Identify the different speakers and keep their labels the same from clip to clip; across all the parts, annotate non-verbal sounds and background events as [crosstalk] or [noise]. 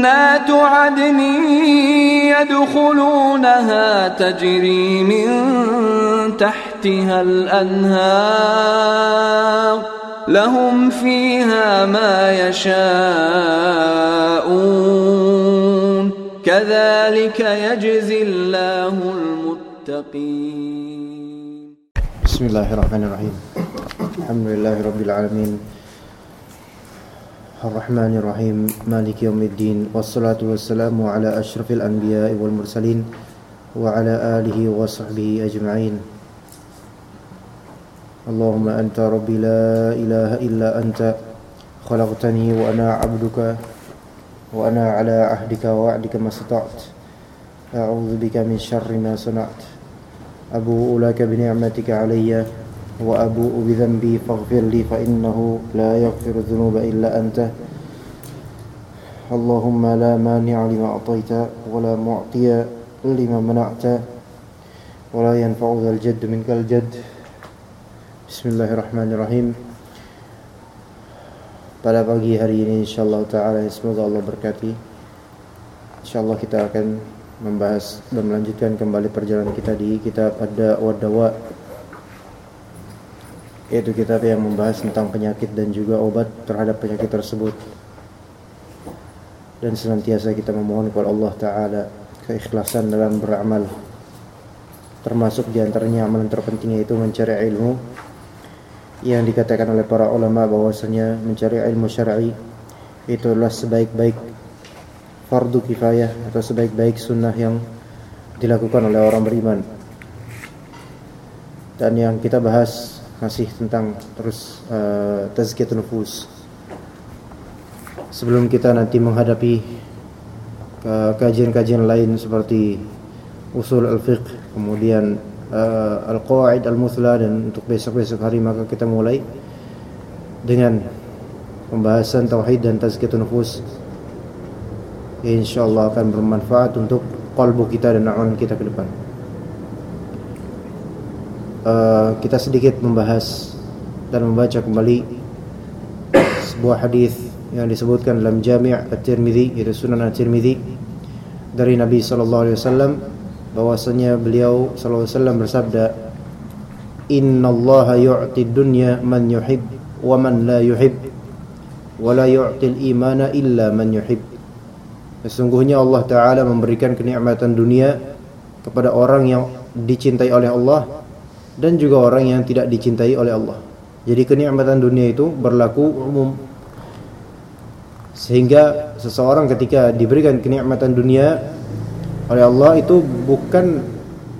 Speaker 1: جنات عدن يدخلونها تجري من تحتها الأنهار لهم فيها ما يشاءون كذلك يجزي الله المتقين.
Speaker 2: بسم الله الرحمن الرحيم. الحمد لله رب العالمين. الرحمن الرحيم مالك يوم الدين والصلاة والسلام على أشرف الأنبياء والمرسلين وعلى آله وصحبه أجمعين. اللهم أنت ربي لا إله إلا أنت خلقتني وأنا عبدك وأنا على عهدك ووعدك ما استطعت. أعوذ بك من شر ما صنعت. أبوء لك بنعمتك عليّ. وأبوء بذنبي فاغفر لي فإنه لا يغفر الذنوب إلا أنت اللهم لا مانع لما أعطيت ولا معطي لما منعت ولا ينفع ذا الجد منك الجد بسم الله الرحمن الرحيم pada pagi hari ini insyaallah taala semoga Allah berkati insyaallah kita akan membahas dan melanjutkan kembali perjalanan kita di kitab Ada Wadawa yaitu kitab yang membahas tentang penyakit dan juga obat terhadap penyakit tersebut. Dan senantiasa kita memohon kepada Allah Ta'ala keikhlasan dalam beramal. Termasuk di antaranya amalan terpenting yaitu mencari ilmu yang dikatakan oleh para ulama bahwasanya mencari ilmu syar'i itu adalah sebaik-baik fardu kifayah atau sebaik-baik sunnah yang dilakukan oleh orang beriman. Dan yang kita bahas masih tentang terus uh, tazkiyatun nufus. Sebelum kita nanti menghadapi kajian-kajian lain seperti usul al-fiqh, kemudian uh, al-qawaid al-muthla dan untuk besok-besok hari maka kita mulai dengan pembahasan tauhid dan tazkiyatun nufus. Ya, insyaallah akan bermanfaat untuk kalbu kita dan amalan kita ke depan. Uh, kita sedikit membahas dan membaca kembali sebuah hadis yang disebutkan dalam Jami' At-Tirmidzi yaitu Sunan At-Tirmidzi dari Nabi sallallahu alaihi wasallam bahwasanya beliau sallallahu alaihi wasallam bersabda Innallaha yu'ti dunya man yuhib wa man la yuhib wa la yu'ti al-imana illa man yuhib. Sesungguhnya Allah Ta'ala memberikan kenikmatan dunia kepada orang yang dicintai oleh Allah dan juga orang yang tidak dicintai oleh Allah. Jadi kenikmatan dunia itu berlaku umum. Sehingga seseorang ketika diberikan kenikmatan dunia oleh Allah itu bukan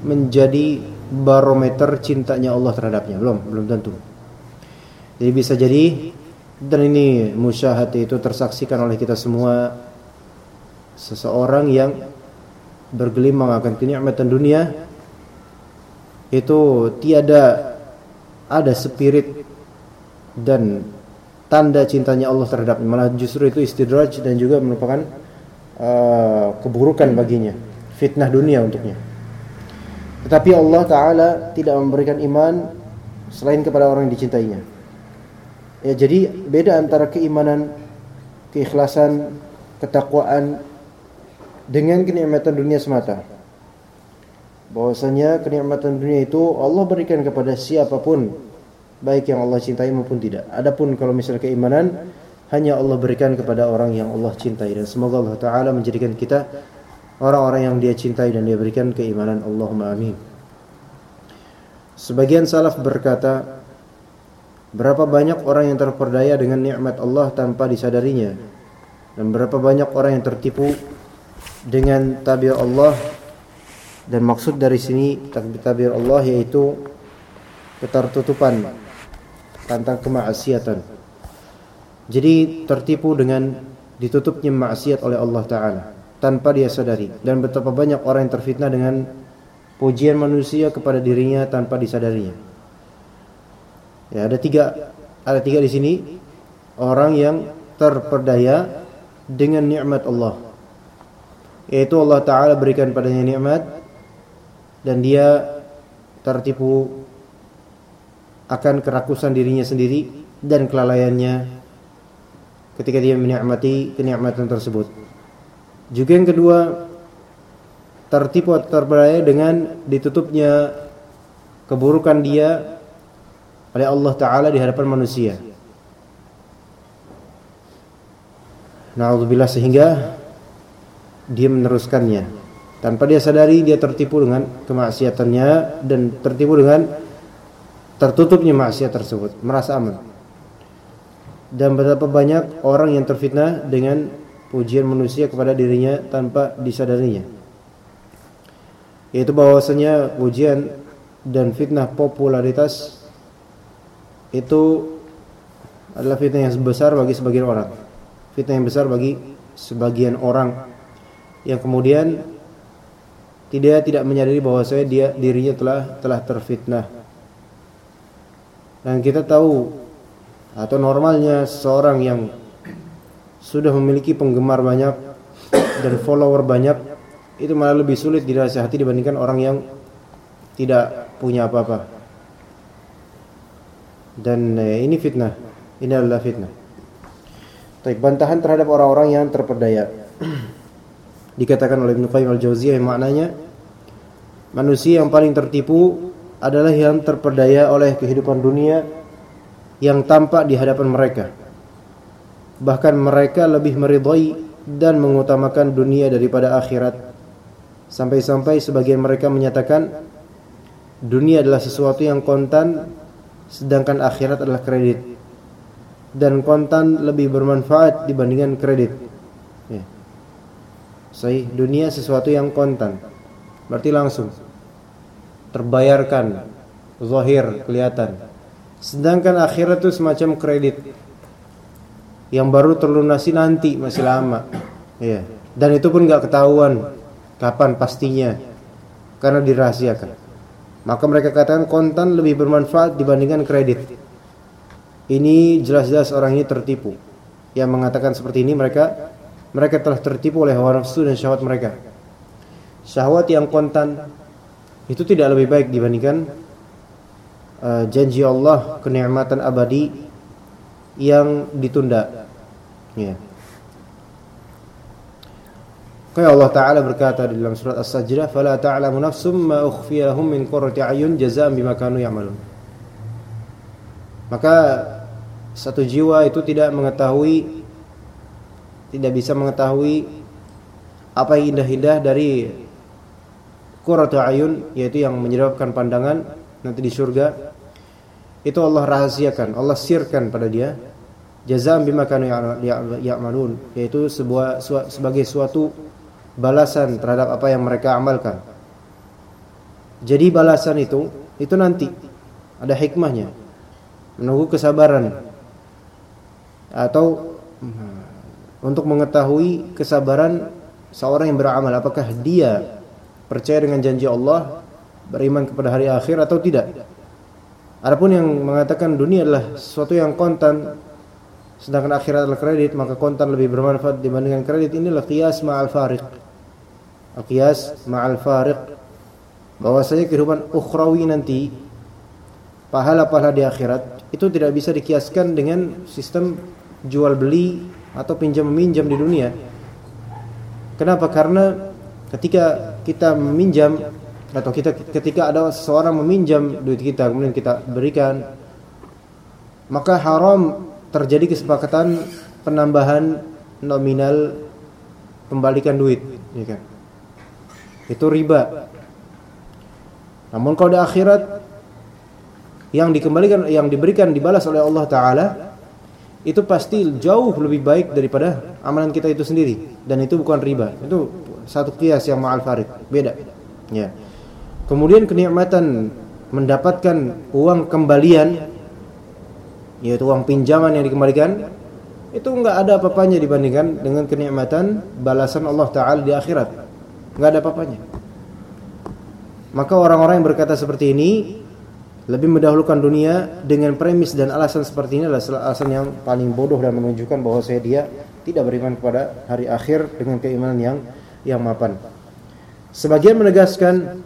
Speaker 2: menjadi barometer cintanya Allah terhadapnya, belum, belum tentu. Jadi bisa jadi dan ini musyahat itu tersaksikan oleh kita semua seseorang yang bergelimang akan kenikmatan dunia itu tiada ada spirit dan tanda cintanya Allah terhadapnya malah justru itu istidraj dan juga merupakan uh, keburukan baginya fitnah dunia untuknya. Tetapi Allah taala tidak memberikan iman selain kepada orang yang dicintainya. Ya jadi beda antara keimanan keikhlasan ketakwaan dengan kenikmatan dunia semata bahwasanya kenikmatan dunia itu Allah berikan kepada siapa pun baik yang Allah cintai maupun tidak. Adapun kalau misalnya keimanan hanya Allah berikan kepada orang yang Allah cintai dan semoga Allah taala menjadikan kita orang-orang yang Dia cintai dan Dia berikan keimanan. Allahumma amin. Sebagian salaf berkata, berapa banyak orang yang terperdaya dengan nikmat Allah tanpa disadarinya dan berapa banyak orang yang tertipu dengan tabiat Allah dan maksud dari sini takbir Allah yaitu ketertutupan tentang kemaksiatan. Jadi tertipu dengan ditutupnya maksiat oleh Allah taala. tanpa dia sadari dan betapa banyak orang yang terfitnah dengan pujian manusia kepada dirinya tanpa disadarinya. Ya, ada tiga ada tiga di sini orang yang terperdaya dengan nikmat Allah. Yaitu Allah taala berikan padanya nikmat dan dia tertipu akan kerakusan dirinya sendiri dan kelalaiannya ketika dia menikmati kenikmatan tersebut. Juga yang kedua tertipu atau terpedaya dengan ditutupnya keburukan dia oleh Allah Ta'ala di hadapan manusia. Na'udzubillah sehingga dia meneruskannya. Tanpa dia sadari dia tertipu dengan kemaksiatannya dan tertipu dengan tertutupnya maksiat tersebut, merasa aman. Dan betapa banyak orang yang terfitnah dengan pujian manusia kepada dirinya tanpa disadarinya. Yaitu bahwasanya pujian dan fitnah popularitas itu adalah fitnah yang besar bagi sebagian orang. Fitnah yang besar bagi sebagian orang yang kemudian tidak tidak menyadari bahwasanya dia dirinya telah telah terfitnah. Dan kita tahu atau normalnya seorang yang sudah memiliki penggemar banyak dan follower banyak itu malah lebih sulit dirasihati dibandingkan orang yang tidak punya apa-apa. Dan eh, ini fitnah. Ini adalah fitnah. Baik, bantahan terhadap orang-orang yang terperdaya. [clears throat] Dikatakan oleh Ibnu Qayyim al-Jauziyah yang maknanya manusia yang paling tertipu adalah yang terperdaya oleh kehidupan dunia yang tampak di hadapan mereka. Bahkan mereka lebih meridhai dan mengutamakan dunia daripada akhirat. Sampai-sampai sebagian mereka menyatakan dunia adalah sesuatu yang kontan sedangkan akhirat adalah kredit. Dan kontan lebih bermanfaat dibandingkan kredit. Ya. Sahih, dunia sesuatu yang kontan berarti langsung terbayarkan zahir kelihatan sedangkan akhirat itu semacam kredit yang baru terlunasi nanti masih lama. Ya. Dan itu pun nggak ketahuan kapan pastinya karena dirahasiakan. Maka mereka katakan kontan lebih bermanfaat dibandingkan kredit. Ini jelas-jelas orang ini tertipu. Yang mengatakan seperti ini mereka mereka telah tertipu oleh hawa nafsu dan syahwat mereka. Syahwat yang kontan itu tidak lebih baik dibandingkan uh, janji Allah kenikmatan abadi yang ditunda. Ya. Kayak Allah Ta'ala berkata dalam surat As-Sajdah, "Fala ta'lamu nafsum ma min qurrati a'yun jazaa'an bima kanu ya'malun." Maka satu jiwa itu tidak mengetahui tidak bisa mengetahui apa yang indah-indah dari qurratu a'yun yaitu yang menyebabkan pandangan nanti di surga. Itu Allah rahasiakan, Allah sirkan pada dia jazam bima kanu ya'malun yaitu sebuah sebagai suatu balasan terhadap apa yang mereka amalkan. Jadi balasan itu itu nanti ada hikmahnya. Menunggu kesabaran atau hmm, untuk mengetahui kesabaran seorang yang beramal apakah dia percaya dengan janji Allah, beriman kepada hari akhir atau tidak. Adapun yang mengatakan dunia adalah sesuatu yang kontan sedangkan akhirat adalah kredit maka kontan lebih bermanfaat dibandingkan kredit. Inilah qiyas ma'al fariq. Qiyas ma'al fariq. Bahwasanya kehidupan ukhrawi nanti pahala-pahala di akhirat itu tidak bisa dikiaskan dengan sistem jual beli atau pinjam meminjam di dunia kenapa karena ketika kita meminjam atau kita ketika ada seseorang meminjam duit kita kemudian kita berikan maka haram terjadi kesepakatan penambahan nominal pembalikan duit, ya kan? Itu riba. Namun kalau di akhirat yang dikembalikan yang diberikan dibalas oleh Allah taala itu pasti jauh lebih baik daripada amalan kita itu sendiri dan itu bukan riba. Itu satu kias yang ma'al farid, beda. Ya. Kemudian kenikmatan mendapatkan uang kembalian yaitu uang pinjaman yang dikembalikan itu enggak ada apa-apanya dibandingkan dengan kenikmatan balasan Allah taala di akhirat. Enggak ada apa-apanya. Maka orang-orang yang berkata seperti ini lebih mendahulukan dunia dengan premis dan alasan seperti ini adalah alasan yang paling bodoh dan menunjukkan bahwa saya dia tidak beriman kepada hari akhir dengan keimanan yang yang mapan. Sebagian menegaskan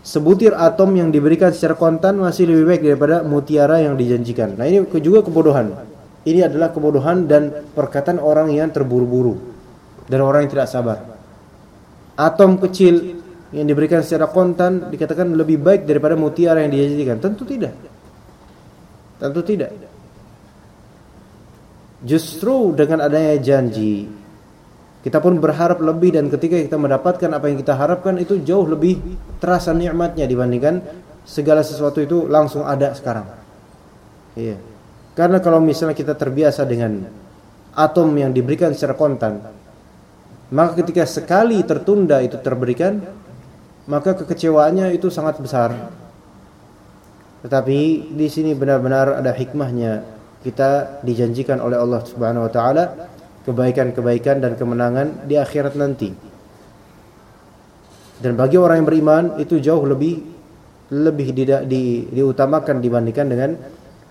Speaker 2: sebutir atom yang diberikan secara kontan masih lebih baik daripada mutiara yang dijanjikan. Nah, ini juga kebodohan. Ini adalah kebodohan dan perkataan orang yang terburu-buru dan orang yang tidak sabar. Atom kecil yang diberikan secara kontan dikatakan lebih baik daripada mutiara yang dijanjikan. Tentu tidak. Tentu tidak. Justru dengan adanya janji kita pun berharap lebih dan ketika kita mendapatkan apa yang kita harapkan itu jauh lebih terasa nikmatnya dibandingkan segala sesuatu itu langsung ada sekarang. Iya. Karena kalau misalnya kita terbiasa dengan atom yang diberikan secara kontan, maka ketika sekali tertunda itu terberikan, maka kekecewaannya itu sangat besar. Tetapi di sini benar-benar ada hikmahnya. Kita dijanjikan oleh Allah Subhanahu wa taala kebaikan-kebaikan dan kemenangan di akhirat nanti. Dan bagi orang yang beriman itu jauh lebih lebih di, di, diutamakan dibandingkan dengan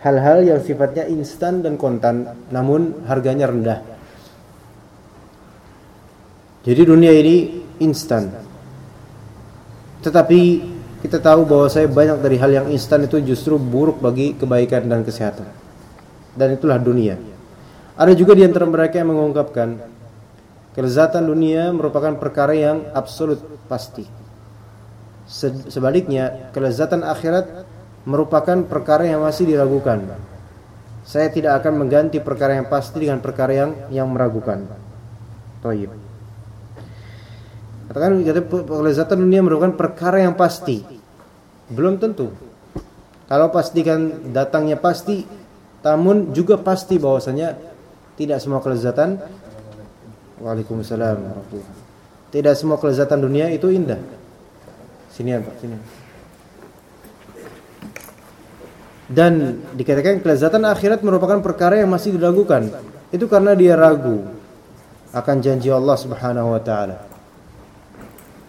Speaker 2: hal-hal yang sifatnya instan dan kontan namun harganya rendah. Jadi dunia ini instan. Tetapi kita tahu bahwa saya banyak dari hal yang instan itu justru buruk bagi kebaikan dan kesehatan. Dan itulah dunia. Ada juga di antara mereka yang mengungkapkan kelezatan dunia merupakan perkara yang absolut pasti. Sebaliknya, kelezatan akhirat merupakan perkara yang masih diragukan. Saya tidak akan mengganti perkara yang pasti dengan perkara yang yang meragukan. Toyib. Katakan kelezatan dunia merupakan perkara yang pasti. Belum tentu. Kalau pastikan datangnya pasti, namun juga pasti bahwasanya tidak semua kelezatan Waalaikumsalam Tidak semua kelezatan dunia itu indah. Sini Pak, sini. Dan dikatakan kelezatan akhirat merupakan perkara yang masih diragukan. Itu karena dia ragu akan janji Allah Subhanahu wa taala.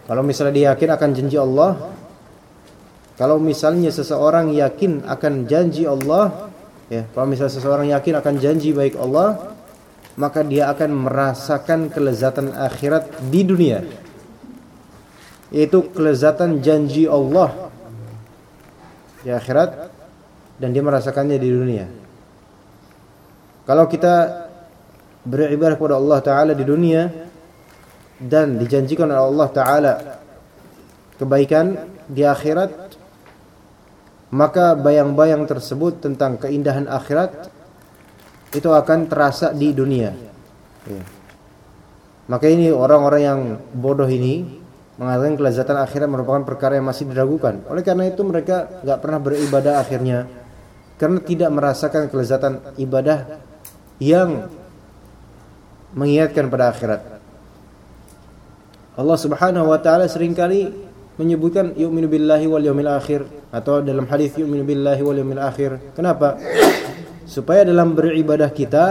Speaker 2: Kalau misalnya dia yakin akan janji Allah, kalau misalnya seseorang yakin akan janji Allah, ya, kalau misalnya seseorang yakin akan janji baik Allah, maka dia akan merasakan kelezatan akhirat di dunia. Yaitu kelezatan janji Allah di akhirat dan dia merasakannya di dunia. Kalau kita beribadah kepada Allah Ta'ala di dunia dan dijanjikan oleh Allah Ta'ala kebaikan di akhirat maka bayang-bayang tersebut tentang keindahan akhirat itu akan terasa di dunia. Ya. Maka ini orang-orang yang bodoh ini mengatakan kelezatan akhirat merupakan perkara yang masih diragukan. Oleh karena itu mereka nggak pernah beribadah akhirnya karena tidak merasakan kelezatan ibadah yang mengingatkan pada akhirat. Allah Subhanahu wa taala sering kali menyebutkan yu'minu billahi wal yaumil akhir atau dalam hadis yu'minu billahi wal yaumil akhir. Kenapa? supaya dalam beribadah kita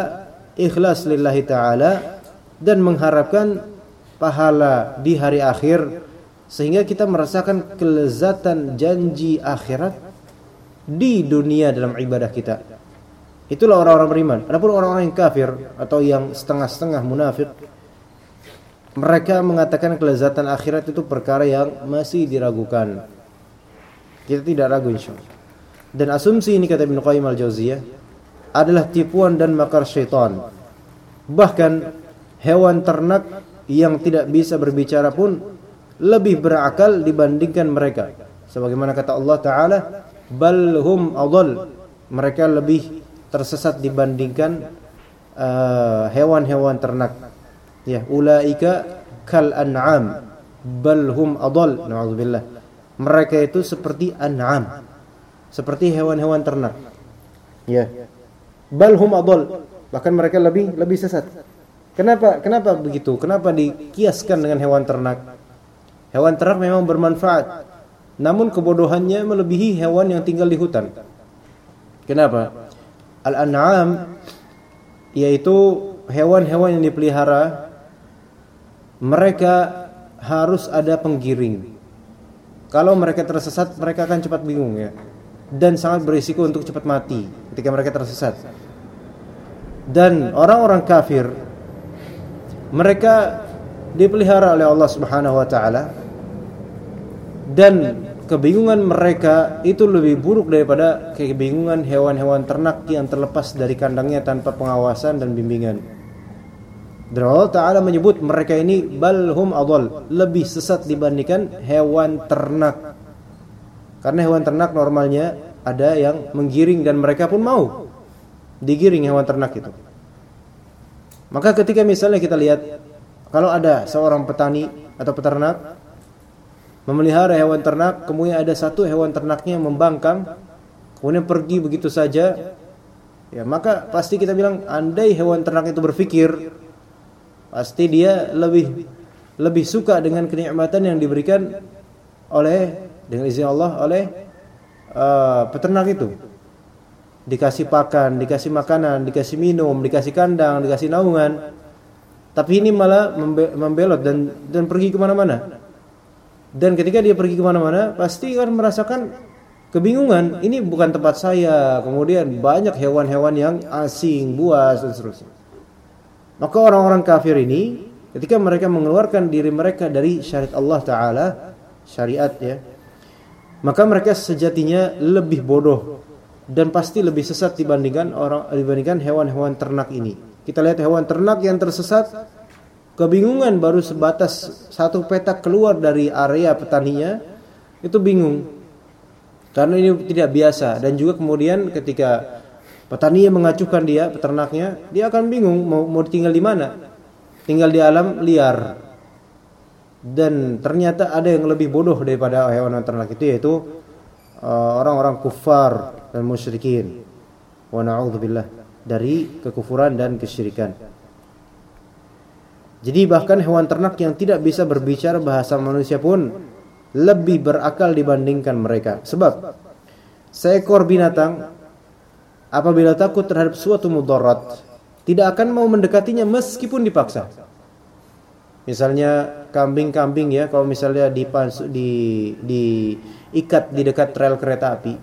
Speaker 2: ikhlas lillahi taala dan mengharapkan pahala di hari akhir sehingga kita merasakan kelezatan janji akhirat di dunia dalam ibadah kita. Itulah orang-orang beriman. Adapun orang-orang yang kafir atau yang setengah-setengah munafik mereka mengatakan kelezatan akhirat itu perkara yang masih diragukan. Kita tidak ragu insyaallah. Dan asumsi ini kata Ibnu Qayyim al-Jauziyah adalah tipuan dan makar syaitan. Bahkan hewan ternak yang tidak bisa berbicara pun lebih berakal dibandingkan mereka. Sebagaimana kata Allah Ta'ala, balhum adal. Mereka lebih tersesat dibandingkan uh, hewan-hewan uh, ternak. Ya, ulaika kal an'am balhum adal. Nauzubillah. Mereka itu seperti an'am. Seperti hewan-hewan ternak. Ya balhum adol bahkan mereka lebih lebih sesat kenapa kenapa begitu kenapa dikiaskan dengan hewan ternak hewan ternak memang bermanfaat namun kebodohannya melebihi hewan yang tinggal di hutan kenapa al-an'am yaitu hewan-hewan yang dipelihara mereka harus ada penggiring. Kalau mereka tersesat, mereka akan cepat bingung ya. Dan sangat berisiko untuk cepat mati ketika mereka tersesat. Dan orang-orang kafir mereka dipelihara oleh Allah Subhanahu wa taala dan kebingungan mereka itu lebih buruk daripada kebingungan hewan-hewan ternak yang terlepas dari kandangnya tanpa pengawasan dan bimbingan. Dan Allah Ta'ala menyebut mereka ini balhum adol lebih sesat dibandingkan hewan ternak. Karena hewan ternak normalnya ada yang menggiring dan mereka pun mau digiring hewan ternak itu. Maka ketika misalnya kita lihat kalau ada seorang petani atau peternak memelihara hewan ternak, kemudian ada satu hewan ternaknya membangkang, kemudian pergi begitu saja, ya maka pasti kita bilang andai hewan ternak itu berpikir, pasti dia lebih lebih suka dengan kenikmatan yang diberikan oleh dengan izin Allah oleh uh, peternak itu. Dikasih pakan, dikasih makanan, dikasih minum, dikasih kandang, dikasih naungan. Tapi ini malah membelot dan dan pergi ke mana-mana dan ketika dia pergi ke mana-mana, pasti akan merasakan kebingungan. Ini bukan tempat saya. Kemudian banyak hewan-hewan yang asing, buas dan seterusnya. Maka orang-orang kafir ini, ketika mereka mengeluarkan diri mereka dari syariat Allah Taala, syariat ya, maka mereka sejatinya lebih bodoh dan pasti lebih sesat dibandingkan orang dibandingkan hewan-hewan ternak ini. Kita lihat hewan ternak yang tersesat kebingungan baru sebatas satu petak keluar dari area petaninya itu bingung karena ini tidak biasa dan juga kemudian ketika petani yang mengacuhkan dia peternaknya dia akan bingung mau mau tinggal di mana. Tinggal di alam liar. Dan ternyata ada yang lebih bodoh daripada hewan ternak itu yaitu uh, orang-orang uh, kufar dan musyrikin. Wa na'udzubillah dari kekufuran dan kesyirikan. Jadi bahkan hewan ternak yang tidak bisa berbicara bahasa manusia pun lebih berakal dibandingkan mereka. Sebab seekor binatang apabila takut terhadap suatu mudarat tidak akan mau mendekatinya meskipun dipaksa. Misalnya kambing-kambing ya, kalau misalnya di di diikat di dekat rel kereta api.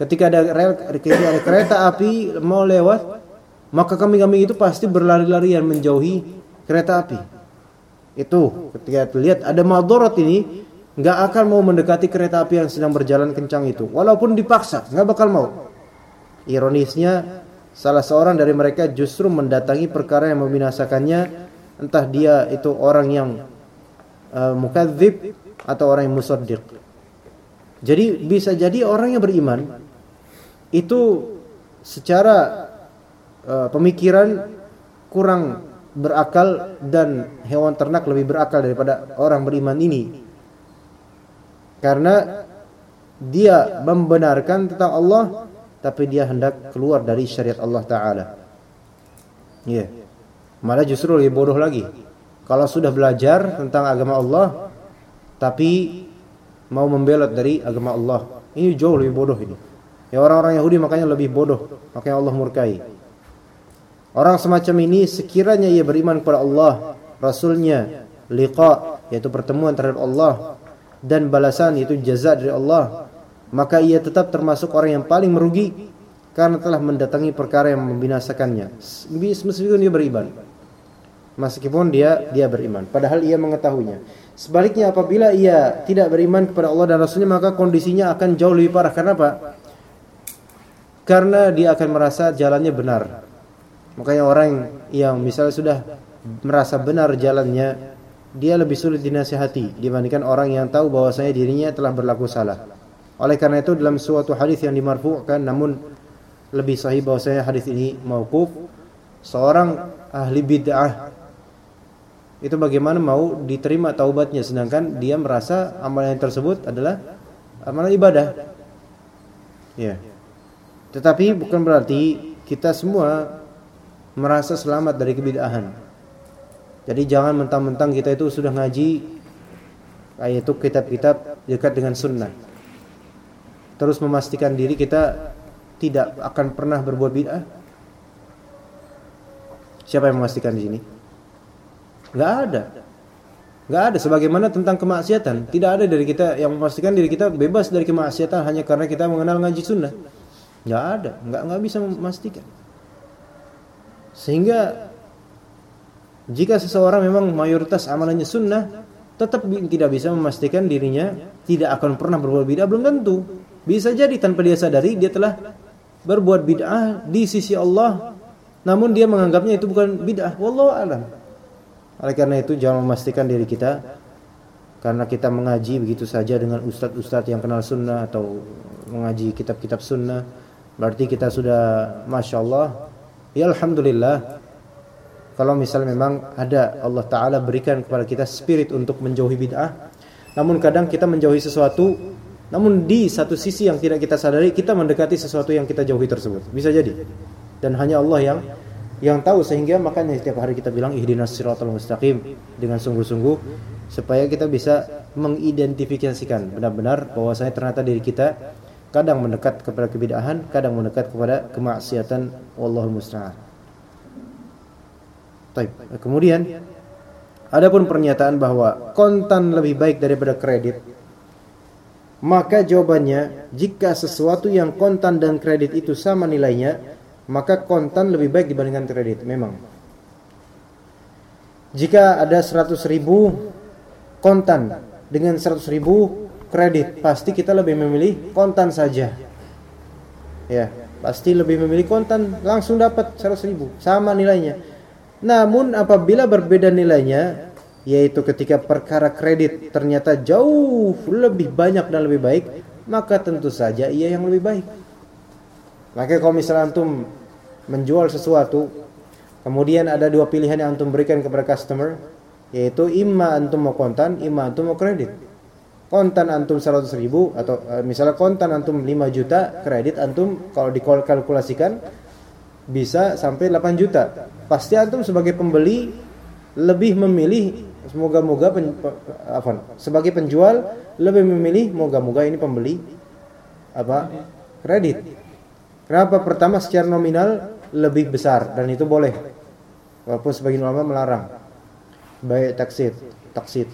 Speaker 2: Ketika ada rel ketika ada kereta api mau lewat, maka kambing-kambing itu pasti berlari-larian menjauhi kereta api. Itu ketika lihat ada madarat ini nggak akan mau mendekati kereta api yang sedang berjalan kencang itu walaupun dipaksa nggak bakal mau ironisnya salah seorang dari mereka justru mendatangi perkara yang membinasakannya entah dia itu orang yang uh, mukadzib atau orang yang musaddiq jadi bisa jadi orang yang beriman itu secara uh, pemikiran kurang berakal dan hewan ternak lebih berakal daripada orang beriman ini. Karena dia membenarkan tentang Allah tapi dia hendak keluar dari syariat Allah taala. Ya. Yeah. Malah justru lebih bodoh lagi. Kalau sudah belajar tentang agama Allah tapi mau membelot dari agama Allah, ini jauh lebih bodoh ini. Ya orang-orang Yahudi makanya lebih bodoh, makanya Allah murkai. Orang semacam ini sekiranya ia beriman kepada Allah, Rasulnya, liqa, yaitu pertemuan terhadap Allah, dan balasan yaitu jaza dari Allah, maka ia tetap termasuk orang yang paling merugi karena telah mendatangi perkara yang membinasakannya. Meskipun dia beriman. Meskipun dia dia beriman, padahal ia mengetahuinya. Sebaliknya apabila ia tidak beriman kepada Allah dan Rasulnya maka kondisinya akan jauh lebih parah. Karena apa? Karena dia akan merasa jalannya benar Makanya orang yang misalnya sudah merasa benar jalannya, dia lebih sulit dinasihati dibandingkan orang yang tahu bahwasanya dirinya telah berlaku salah. Oleh karena itu dalam suatu hadis yang dimarfu'kan namun lebih sahih bahwasanya hadis ini mauquf, seorang ahli bid'ah itu bagaimana mau diterima taubatnya sedangkan dia merasa amalan tersebut adalah amalan ibadah. Ya. Tetapi bukan berarti kita semua merasa selamat dari kebidahan. Jadi jangan mentang-mentang kita itu sudah ngaji itu kitab-kitab dekat dengan sunnah. Terus memastikan diri kita tidak akan pernah berbuat bid'ah. Siapa yang memastikan di sini? Enggak ada. Enggak ada sebagaimana tentang kemaksiatan. Tidak ada dari kita yang memastikan diri kita bebas dari kemaksiatan hanya karena kita mengenal ngaji sunnah. Enggak ada, enggak enggak bisa memastikan. Sehingga jika seseorang memang mayoritas amalannya sunnah, tetap tidak bisa memastikan dirinya tidak akan pernah berbuat bid'ah belum tentu. Bisa jadi tanpa dia sadari dia telah berbuat bid'ah di sisi Allah namun dia menganggapnya itu bukan bid'ah. Wallahu alam. Oleh karena itu jangan memastikan diri kita karena kita mengaji begitu saja dengan ustadz-ustadz yang kenal sunnah atau mengaji kitab-kitab sunnah berarti kita sudah masya Allah ya alhamdulillah kalau misalnya memang ada Allah Ta'ala berikan kepada kita spirit untuk menjauhi bid'ah namun kadang kita menjauhi sesuatu namun di satu sisi yang tidak kita sadari kita mendekati sesuatu yang kita jauhi tersebut bisa jadi dan hanya Allah yang yang tahu sehingga makanya setiap hari kita bilang ihdinas mustaqim dengan sungguh-sungguh supaya kita bisa mengidentifikasikan benar-benar bahwasanya ternyata diri kita kadang mendekat kepada kebid'ahan, kadang mendekat kepada kemaksiatan wallahul musta'an. Taib. Kemudian adapun pernyataan bahwa kontan lebih baik daripada kredit, maka jawabannya jika sesuatu yang kontan dan kredit itu sama nilainya, maka kontan lebih baik dibandingkan kredit. Memang. Jika ada 100 ribu kontan dengan 100 ribu kredit, pasti kita lebih memilih kontan saja. Ya, pasti lebih memilih kontan langsung dapat 100 ribu sama nilainya namun apabila berbeda nilainya, yaitu ketika perkara kredit ternyata jauh lebih banyak dan lebih baik, maka tentu saja ia yang lebih baik. Maka kalau misalnya antum menjual sesuatu, kemudian ada dua pilihan yang antum berikan kepada customer, yaitu imma antum mau kontan, imma antum mau kredit. Kontan antum 100 ribu atau eh, misalnya kontan antum 5 juta, kredit antum kalau dikalkulasikan bisa sampai 8 juta. Pasti antum sebagai pembeli lebih memilih semoga-moga pen, apa sebagai penjual lebih memilih moga-moga ini pembeli apa kredit. Kenapa? Pertama secara nominal lebih besar dan itu boleh. Walaupun sebagian ulama melarang. Baik taksid, taksid.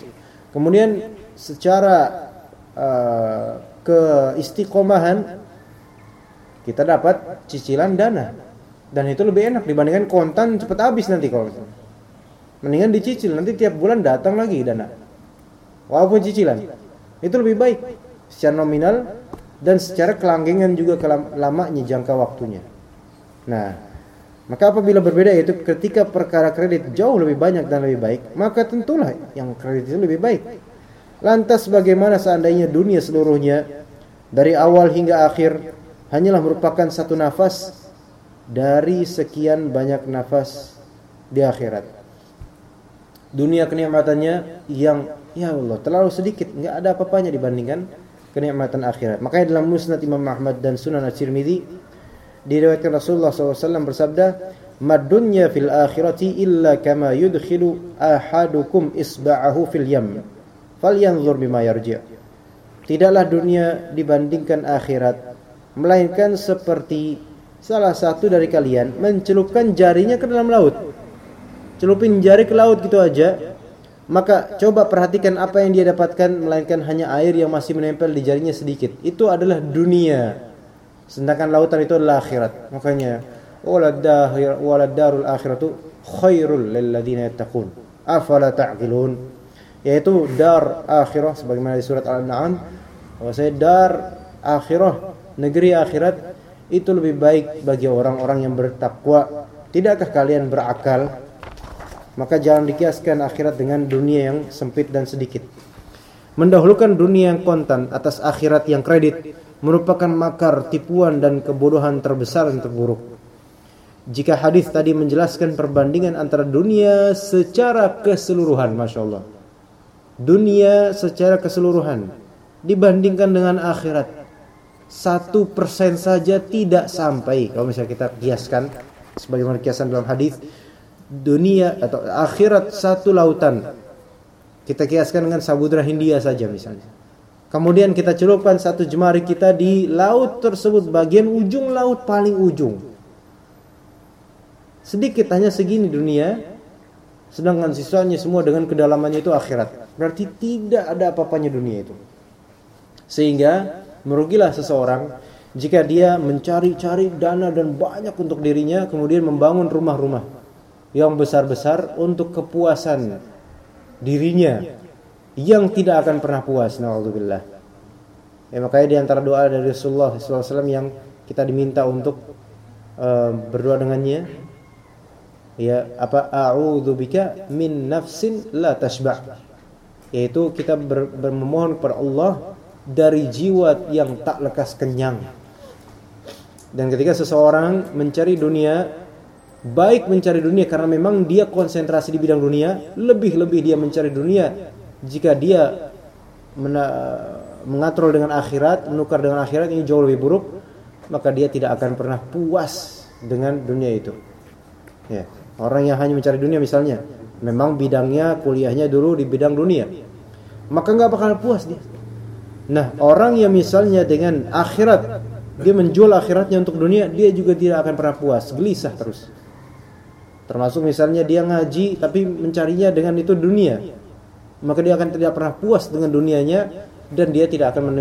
Speaker 2: Kemudian secara uh, keistiqomahan kita dapat cicilan dana dan itu lebih enak dibandingkan kontan cepat habis nanti kalau. Mendingan dicicil nanti tiap bulan datang lagi dana. Walaupun cicilan. Itu lebih baik secara nominal dan secara kelanggengan juga lamanya jangka waktunya. Nah, maka apabila berbeda yaitu ketika perkara kredit jauh lebih banyak dan lebih baik, maka tentulah yang kredit itu lebih baik. Lantas bagaimana seandainya dunia seluruhnya dari awal hingga akhir hanyalah merupakan satu nafas dari sekian banyak nafas di akhirat. Dunia kenikmatannya yang ya Allah terlalu sedikit, nggak ada apa-apanya dibandingkan kenikmatan akhirat. Makanya dalam Musnad Imam Ahmad dan Sunan At-Tirmidzi diriwayatkan Rasulullah SAW bersabda, "Madunya fil akhirati illa kama yudkhilu ahadukum isba'ahu fil yam, falyanzur bima yarji'." Tidaklah dunia dibandingkan akhirat melainkan seperti salah satu dari kalian mencelupkan jarinya ke dalam laut. Celupin jari ke laut gitu aja. Maka coba perhatikan apa yang dia dapatkan melainkan hanya air yang masih menempel di jarinya sedikit. Itu adalah dunia. Sedangkan lautan itu adalah akhirat. Makanya waladdarul akhiratu khairul lil ladzina yattaqun. Afala ta'qilun? Yaitu dar akhirah sebagaimana di surat Al-An'am. Bahwasanya dar akhirah, negeri akhirat itu lebih baik bagi orang-orang yang bertakwa. Tidakkah kalian berakal? Maka jangan dikiaskan akhirat dengan dunia yang sempit dan sedikit. Mendahulukan dunia yang kontan atas akhirat yang kredit merupakan makar, tipuan dan kebodohan terbesar dan terburuk. Jika hadis tadi menjelaskan perbandingan antara dunia secara keseluruhan, masya Allah, dunia secara keseluruhan dibandingkan dengan akhirat, satu persen saja tidak sampai kalau misalnya kita kiaskan sebagaimana kiasan dalam hadis dunia atau akhirat satu lautan. Kita kiaskan dengan samudra Hindia saja misalnya. Kemudian kita celupkan satu jemari kita di laut tersebut bagian ujung laut paling ujung. Sedikit hanya segini dunia. Sedangkan sisanya semua dengan kedalamannya itu akhirat. Berarti tidak ada apa-apanya dunia itu. Sehingga merugilah seseorang jika dia mencari-cari dana dan banyak untuk dirinya kemudian membangun rumah-rumah yang besar-besar untuk kepuasan dirinya yang tidak akan pernah puas naudzubillah. Ya makanya di antara doa dari Rasulullah SAW yang kita diminta untuk uh, berdoa dengannya ya apa a'udzubika min nafsin la tashba. Yaitu kita ber, kepada Allah dari jiwa yang tak lekas kenyang. Dan ketika seseorang mencari dunia, baik mencari dunia karena memang dia konsentrasi di bidang dunia, lebih-lebih dia mencari dunia jika dia mengatur dengan akhirat, menukar dengan akhirat ini jauh lebih buruk, maka dia tidak akan pernah puas dengan dunia itu. Ya, orang yang hanya mencari dunia misalnya, memang bidangnya kuliahnya dulu di bidang dunia, maka nggak bakal puas dia. Nah, orang yang misalnya dengan akhirat dia menjual akhiratnya untuk dunia, dia juga tidak akan pernah puas, gelisah terus. Termasuk misalnya dia ngaji tapi mencarinya dengan itu dunia. Maka dia akan tidak pernah puas dengan dunianya dan dia tidak akan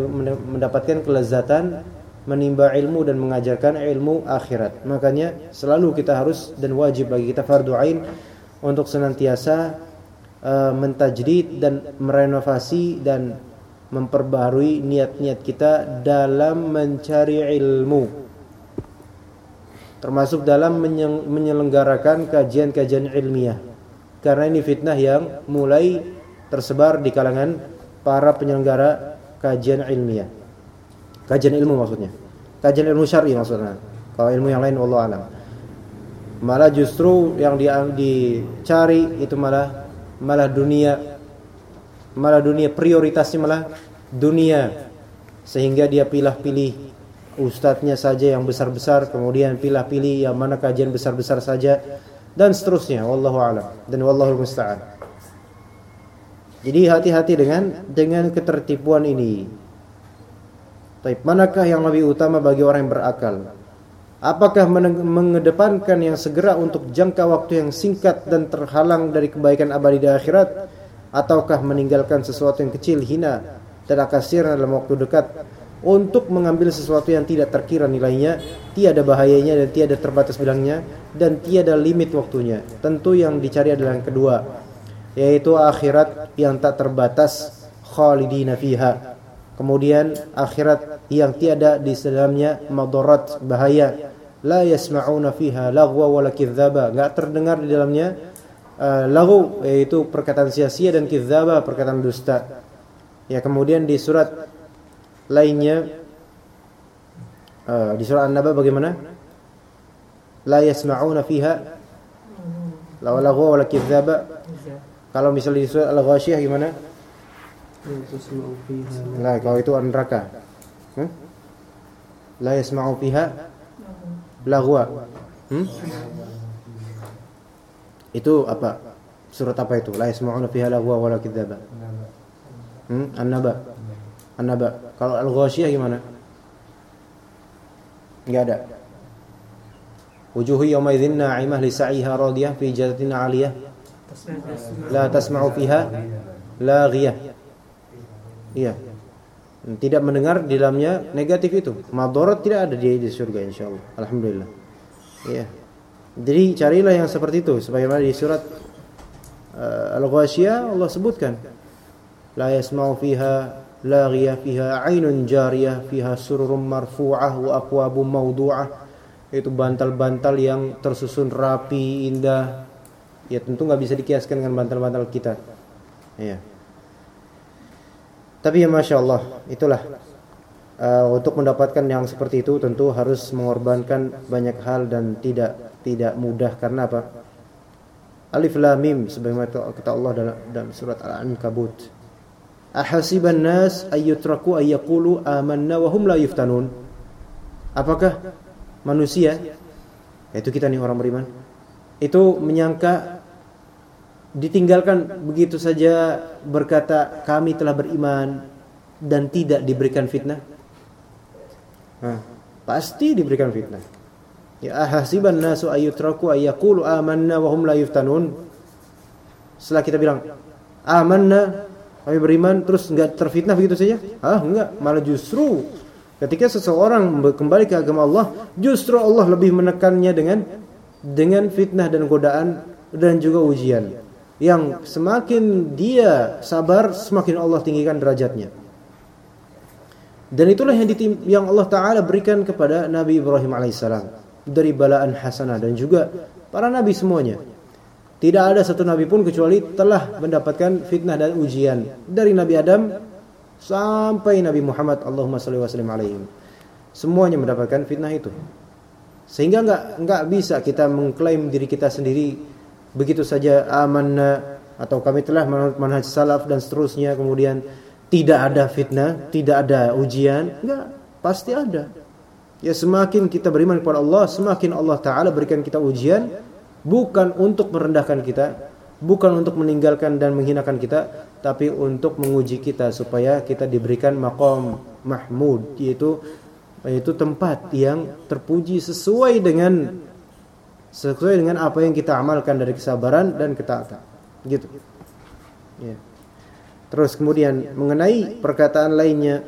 Speaker 2: mendapatkan kelezatan menimba ilmu dan mengajarkan ilmu akhirat. Makanya selalu kita harus dan wajib bagi kita fardu ain untuk senantiasa uh, mentajdid dan merenovasi dan memperbaharui niat-niat kita dalam mencari ilmu termasuk dalam menyelenggarakan kajian-kajian ilmiah. Karena ini fitnah yang mulai tersebar di kalangan para penyelenggara kajian ilmiah. Kajian ilmu maksudnya. Kajian ilmu syar'i maksudnya. Kalau ilmu yang lain Allah alam. Malah justru yang dicari itu malah malah dunia malah dunia prioritasnya malah dunia. Sehingga dia pilih-pilih ustadznya saja yang besar-besar kemudian pilih-pilih yang mana kajian besar-besar saja dan seterusnya. Wallahu alam. Dan wallahu musta'an. Jadi hati-hati dengan dengan ketertipuan ini. Baik, manakah yang lebih utama bagi orang yang berakal? Apakah mengedepankan yang segera untuk jangka waktu yang singkat dan terhalang dari kebaikan abadi di akhirat? Ataukah meninggalkan sesuatu yang kecil hina dan akasir dalam waktu dekat untuk mengambil sesuatu yang tidak terkira nilainya, tiada bahayanya dan tiada terbatas bilangnya dan tiada limit waktunya. Tentu yang dicari adalah yang kedua, yaitu akhirat yang tak terbatas khalidina fiha. Kemudian akhirat yang tiada di dalamnya madarat bahaya. La yasma'una fiha lagwa wala kidzaba. Enggak terdengar di dalamnya uh, lagu yaitu perkataan sia-sia dan kidzaba perkataan dusta. Ya kemudian di surat lainnya uh, di surat An-Naba bagaimana? La yasma'una fiha la lagu wala kidzaba. Kalau misalnya di surat Al-Ghasyiyah gimana? Nah, kalau itu neraka. Hmm? La yasma'u fiha lagwa. Hmm? Itu apa? Surat apa itu? La yasma'una fiha lagwa wala kidzaba. Hmm? An-Naba. An-Naba. Kalau Al-Ghasyiyah gimana? Enggak ada. Wujuhu yawma idzin na'imah li sa'iha radiyah fi jannatin 'aliyah. La tasma'u fiha laghiyah. Iya. Tidak mendengar di dalamnya negatif itu. Madarat tidak ada di, di surga insyaallah. Alhamdulillah. Iya. Jadi carilah yang seperti itu sebagaimana di surat uh, Al-Ghasyiyah Allah sebutkan la yasma'u fiha fiha 'ainun jariyah fiha sururun marfu'ah wa akwabun mawdu'ah. Itu bantal-bantal yang tersusun rapi indah. Ya tentu nggak bisa dikiaskan dengan bantal-bantal kita. Ya tapi ya masya Allah itulah. Uh, untuk mendapatkan yang seperti itu tentu harus mengorbankan banyak hal dan tidak tidak mudah. Karena apa? Alif lam mim sebagaimana kata Allah dalam, dalam surat Al-Ankabut. Ahasiban nas ayyutraku ayyaqulu amanna wa hum la yuftanun. Apakah manusia yaitu kita nih orang beriman itu menyangka ditinggalkan begitu saja berkata kami telah beriman dan tidak diberikan fitnah? Nah, pasti diberikan fitnah. Ya ahasiban nasu ayyutraku ayyaqulu amanna wa hum la yuftanun. Setelah kita bilang amanna kami beriman terus enggak terfitnah begitu saja? Ah, enggak, malah justru ketika seseorang kembali ke agama Allah, justru Allah lebih menekannya dengan dengan fitnah dan godaan dan juga ujian. Yang semakin dia sabar, semakin Allah tinggikan derajatnya. Dan itulah yang yang Allah Taala berikan kepada Nabi Ibrahim alaihissalam dari balaan hasanah dan juga para nabi semuanya. Tidak ada satu nabi pun kecuali telah mendapatkan fitnah dan ujian dari Nabi Adam sampai Nabi Muhammad Allahumma salli wa sallim alaihi. Semuanya mendapatkan fitnah itu. Sehingga enggak enggak bisa kita mengklaim diri kita sendiri begitu saja amanna atau kami telah menurut manhaj salaf dan seterusnya kemudian tidak ada fitnah, tidak ada ujian, enggak, pasti ada. Ya semakin kita beriman kepada Allah, semakin Allah taala berikan kita ujian bukan untuk merendahkan kita, bukan untuk meninggalkan dan menghinakan kita, tapi untuk menguji kita supaya kita diberikan maqam mahmud yaitu yaitu tempat yang terpuji sesuai dengan sesuai dengan apa yang kita amalkan dari kesabaran dan ketaatan. Gitu. Ya. Terus kemudian mengenai perkataan lainnya,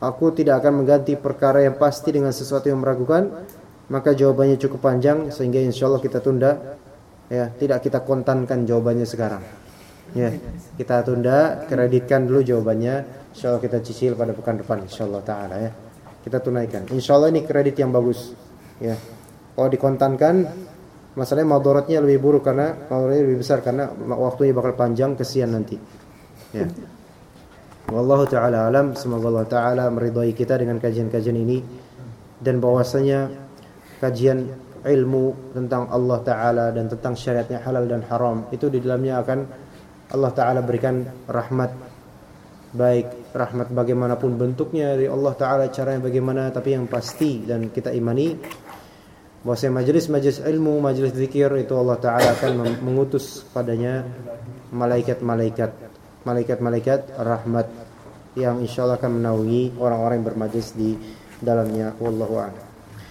Speaker 2: Aku tidak akan mengganti perkara yang pasti dengan sesuatu yang meragukan maka jawabannya cukup panjang sehingga insya Allah kita tunda. Ya tidak kita kontankan jawabannya sekarang. Ya kita tunda kreditkan dulu jawabannya. Insya Allah kita cicil pada pekan depan insya Allah taala ya. Kita tunaikan. Insya Allah ini kredit yang bagus ya. Kalau dikontankan masalahnya madorotnya lebih buruk karena madorotnya lebih besar karena waktunya bakal panjang kesian nanti. Ya. Wallahu taala alam. Semoga Allah taala meridhai kita dengan kajian-kajian ini. Dan bahwasanya kajian ilmu tentang Allah Ta'ala dan tentang syariatnya halal dan haram itu di dalamnya akan Allah Ta'ala berikan rahmat. Baik rahmat bagaimanapun bentuknya dari Allah Ta'ala caranya bagaimana tapi yang pasti dan kita imani bahwasanya majelis-majelis ilmu majelis zikir itu Allah Ta'ala akan mengutus padanya malaikat-malaikat. Malaikat-malaikat rahmat yang insyaallah akan menaungi orang-orang yang bermajlis di dalamnya. Wallahu a'lam